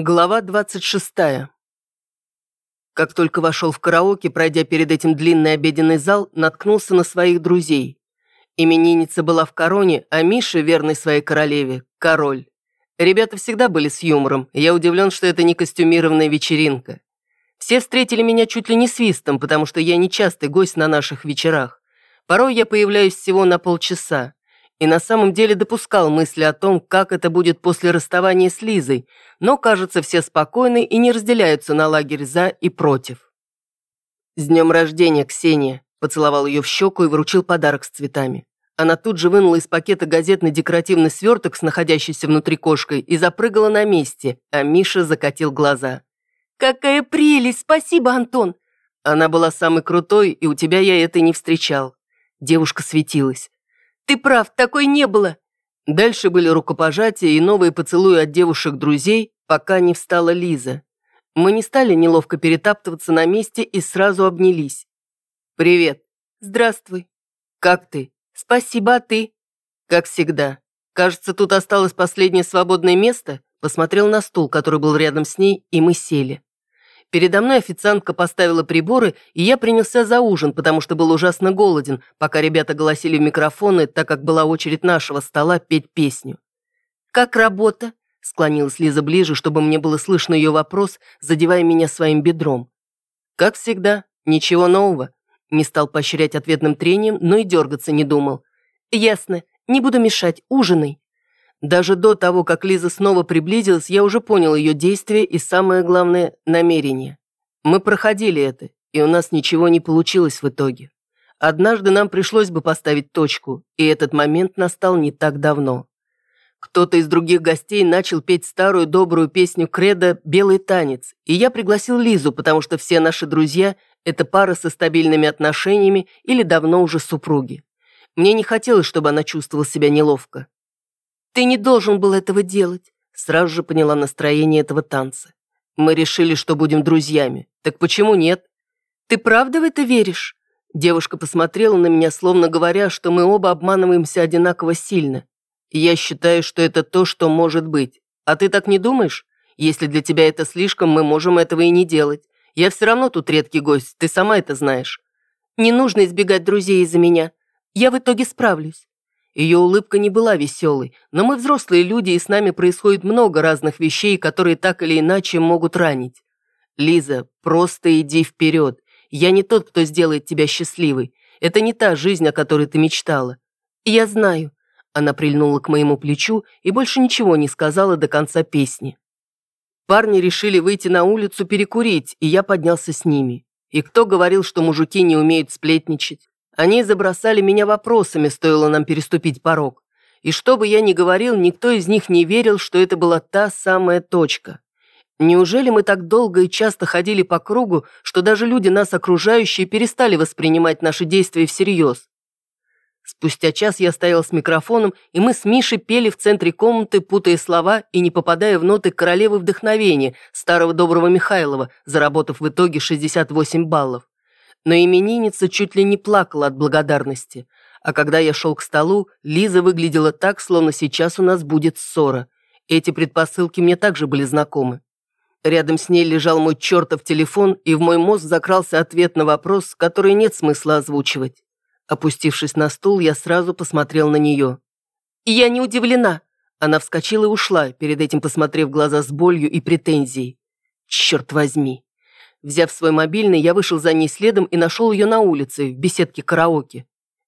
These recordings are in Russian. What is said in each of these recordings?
Глава 26. Как только вошел в караоке, пройдя перед этим длинный обеденный зал, наткнулся на своих друзей. Именинница была в короне, а Миша, верный своей королеве, король. Ребята всегда были с юмором, я удивлен, что это не костюмированная вечеринка. Все встретили меня чуть ли не свистом, потому что я не частый гость на наших вечерах. Порой я появляюсь всего на полчаса и на самом деле допускал мысли о том, как это будет после расставания с Лизой, но, кажется, все спокойны и не разделяются на лагерь «за» и «против». «С днем рождения, Ксения!» – поцеловал ее в щеку и вручил подарок с цветами. Она тут же вынула из пакета газетный декоративный сверток с находящейся внутри кошкой и запрыгала на месте, а Миша закатил глаза. «Какая прелесть! Спасибо, Антон!» Она была самой крутой, и у тебя я это не встречал. Девушка светилась. Ты прав, такой не было. Дальше были рукопожатия и новые поцелуи от девушек-друзей, пока не встала Лиза. Мы не стали неловко перетаптываться на месте и сразу обнялись. «Привет». «Здравствуй». «Как ты?» «Спасибо, а ты?» «Как всегда. Кажется, тут осталось последнее свободное место». Посмотрел на стул, который был рядом с ней, и мы сели. Передо мной официантка поставила приборы, и я принялся за ужин, потому что был ужасно голоден, пока ребята голосили в микрофоны, так как была очередь нашего стола петь песню. «Как работа?» – склонилась Лиза ближе, чтобы мне было слышно ее вопрос, задевая меня своим бедром. «Как всегда, ничего нового». Не стал поощрять ответным трением, но и дергаться не думал. «Ясно. Не буду мешать. Ужиной». Даже до того, как Лиза снова приблизилась, я уже понял ее действия и, самое главное, намерение. Мы проходили это, и у нас ничего не получилось в итоге. Однажды нам пришлось бы поставить точку, и этот момент настал не так давно. Кто-то из других гостей начал петь старую добрую песню Кредо «Белый танец», и я пригласил Лизу, потому что все наши друзья – это пара со стабильными отношениями или давно уже супруги. Мне не хотелось, чтобы она чувствовала себя неловко. Ты не должен был этого делать. Сразу же поняла настроение этого танца. Мы решили, что будем друзьями. Так почему нет? Ты правда в это веришь? Девушка посмотрела на меня, словно говоря, что мы оба обманываемся одинаково сильно. я считаю, что это то, что может быть. А ты так не думаешь? Если для тебя это слишком, мы можем этого и не делать. Я все равно тут редкий гость, ты сама это знаешь. Не нужно избегать друзей из-за меня. Я в итоге справлюсь. Ее улыбка не была веселой, но мы взрослые люди, и с нами происходит много разных вещей, которые так или иначе могут ранить. Лиза, просто иди вперед. Я не тот, кто сделает тебя счастливой. Это не та жизнь, о которой ты мечтала. Я знаю. Она прильнула к моему плечу и больше ничего не сказала до конца песни. Парни решили выйти на улицу перекурить, и я поднялся с ними. И кто говорил, что мужики не умеют сплетничать? Они забросали меня вопросами, стоило нам переступить порог. И что бы я ни говорил, никто из них не верил, что это была та самая точка. Неужели мы так долго и часто ходили по кругу, что даже люди, нас окружающие, перестали воспринимать наши действия всерьез? Спустя час я стоял с микрофоном, и мы с Мишей пели в центре комнаты, путая слова и не попадая в ноты королевы вдохновения, старого доброго Михайлова, заработав в итоге 68 баллов но именинница чуть ли не плакала от благодарности. А когда я шел к столу, Лиза выглядела так, словно сейчас у нас будет ссора. Эти предпосылки мне также были знакомы. Рядом с ней лежал мой чертов телефон, и в мой мозг закрался ответ на вопрос, который нет смысла озвучивать. Опустившись на стул, я сразу посмотрел на нее. И «Я не удивлена!» Она вскочила и ушла, перед этим посмотрев глаза с болью и претензией. «Черт возьми!» Взяв свой мобильный, я вышел за ней следом и нашел ее на улице, в беседке караоке.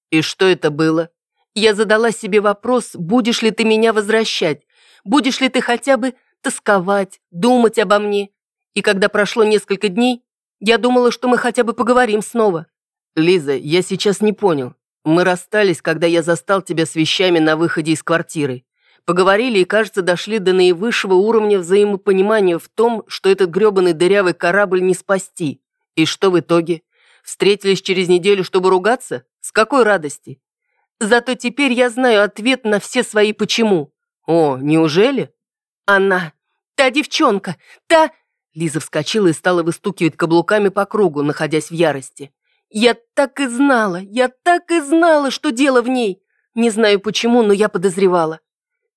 И что это было? Я задала себе вопрос, будешь ли ты меня возвращать? Будешь ли ты хотя бы тосковать, думать обо мне? И когда прошло несколько дней, я думала, что мы хотя бы поговорим снова. Лиза, я сейчас не понял. Мы расстались, когда я застал тебя с вещами на выходе из квартиры. Поговорили и, кажется, дошли до наивысшего уровня взаимопонимания в том, что этот грёбаный дырявый корабль не спасти. И что в итоге? Встретились через неделю, чтобы ругаться? С какой радости? Зато теперь я знаю ответ на все свои «почему». О, неужели? Она, та девчонка, та... Лиза вскочила и стала выстукивать каблуками по кругу, находясь в ярости. «Я так и знала, я так и знала, что дело в ней. Не знаю почему, но я подозревала.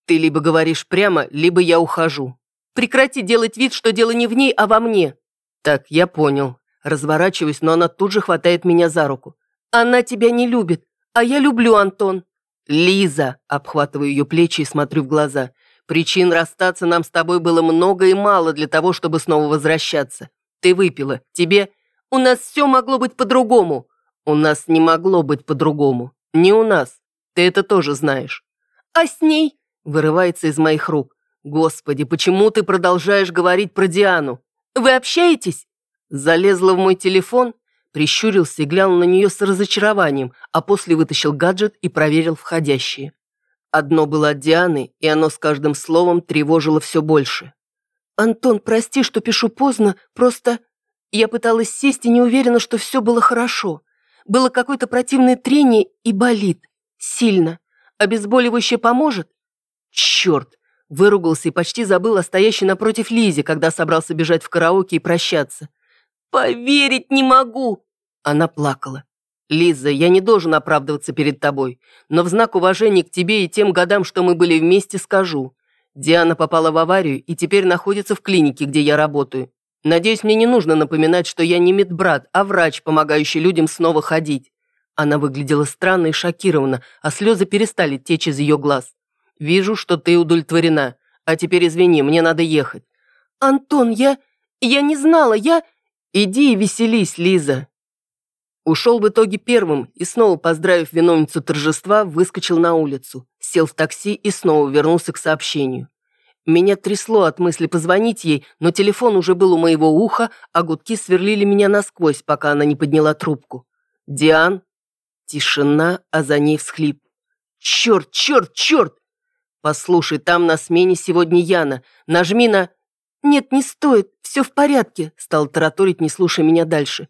Ты либо говоришь прямо, либо я ухожу. Прекрати делать вид, что дело не в ней, а во мне». «Так, я понял». Разворачиваюсь, но она тут же хватает меня за руку. «Она тебя не любит, а я люблю, Антон». «Лиза!» – обхватываю ее плечи и смотрю в глаза. «Причин расстаться нам с тобой было много и мало для того, чтобы снова возвращаться. Ты выпила. Тебе...» «У нас все могло быть по-другому». «У нас не могло быть по-другому. Не у нас. Ты это тоже знаешь». «А с ней?» – вырывается из моих рук. «Господи, почему ты продолжаешь говорить про Диану?» «Вы общаетесь?» Залезла в мой телефон, прищурился и глянул на нее с разочарованием, а после вытащил гаджет и проверил входящие. Одно было от Дианы, и оно с каждым словом тревожило все больше. «Антон, прости, что пишу поздно, просто...» Я пыталась сесть и не уверена, что все было хорошо. Было какое-то противное трение и болит. Сильно. Обезболивающее поможет? Черт! Выругался и почти забыл о стоящей напротив Лизе, когда собрался бежать в караоке и прощаться. «Поверить не могу!» Она плакала. «Лиза, я не должен оправдываться перед тобой, но в знак уважения к тебе и тем годам, что мы были вместе, скажу. Диана попала в аварию и теперь находится в клинике, где я работаю. Надеюсь, мне не нужно напоминать, что я не медбрат, а врач, помогающий людям снова ходить. Она выглядела странно и шокирована, а слезы перестали течь из ее глаз. «Вижу, что ты удовлетворена. А теперь извини, мне надо ехать». «Антон, я... я не знала, я...» «Иди и веселись, Лиза». Ушел в итоге первым и, снова поздравив виновницу торжества, выскочил на улицу, сел в такси и снова вернулся к сообщению. Меня трясло от мысли позвонить ей, но телефон уже был у моего уха, а гудки сверлили меня насквозь, пока она не подняла трубку. «Диан?» Тишина, а за ней всхлип. «Черт, черт, черт!» «Послушай, там на смене сегодня Яна. Нажми на...» «Нет, не стоит, все в порядке», — стал тараторить, не слушая меня дальше.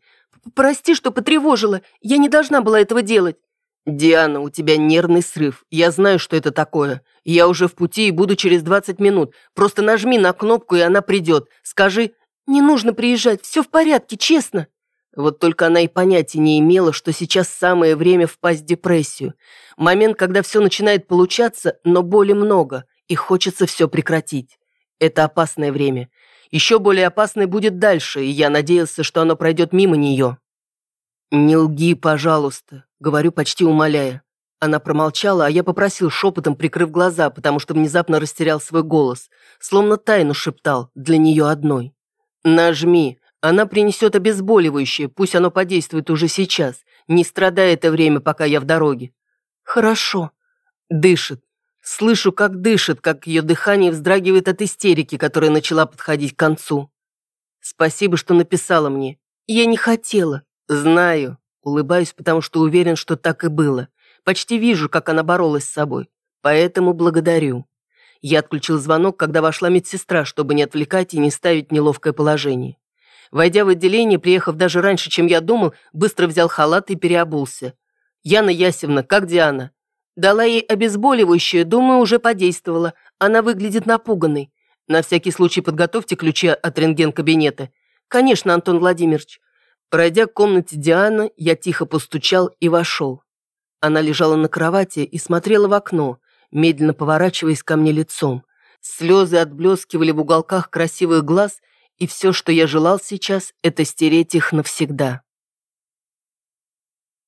«Прости, что потревожила, я не должна была этого делать». «Диана, у тебя нервный срыв. Я знаю, что это такое. Я уже в пути и буду через 20 минут. Просто нажми на кнопку, и она придет. Скажи...» «Не нужно приезжать, все в порядке, честно». Вот только она и понятия не имела, что сейчас самое время впасть в депрессию. Момент, когда все начинает получаться, но боли много, и хочется все прекратить. Это опасное время. Еще более опасное будет дальше, и я надеялся, что оно пройдет мимо нее. «Не лги, пожалуйста», — говорю, почти умоляя. Она промолчала, а я попросил шепотом, прикрыв глаза, потому что внезапно растерял свой голос, словно тайну шептал, для нее одной. «Нажми, она принесет обезболивающее, пусть оно подействует уже сейчас, не страдая это время, пока я в дороге». «Хорошо». Дышит. Слышу, как дышит, как ее дыхание вздрагивает от истерики, которая начала подходить к концу. Спасибо, что написала мне. Я не хотела. Знаю. Улыбаюсь, потому что уверен, что так и было. Почти вижу, как она боролась с собой. Поэтому благодарю. Я отключил звонок, когда вошла медсестра, чтобы не отвлекать и не ставить неловкое положение. Войдя в отделение, приехав даже раньше, чем я думал, быстро взял халат и переобулся. «Яна Ясевна, как Диана?» «Дала ей обезболивающее, думаю, уже подействовала. Она выглядит напуганной. На всякий случай подготовьте ключи от рентген-кабинета. Конечно, Антон Владимирович». Пройдя к комнате Дианы, я тихо постучал и вошел. Она лежала на кровати и смотрела в окно, медленно поворачиваясь ко мне лицом. Слезы отблескивали в уголках красивых глаз, и все, что я желал сейчас, это стереть их навсегда.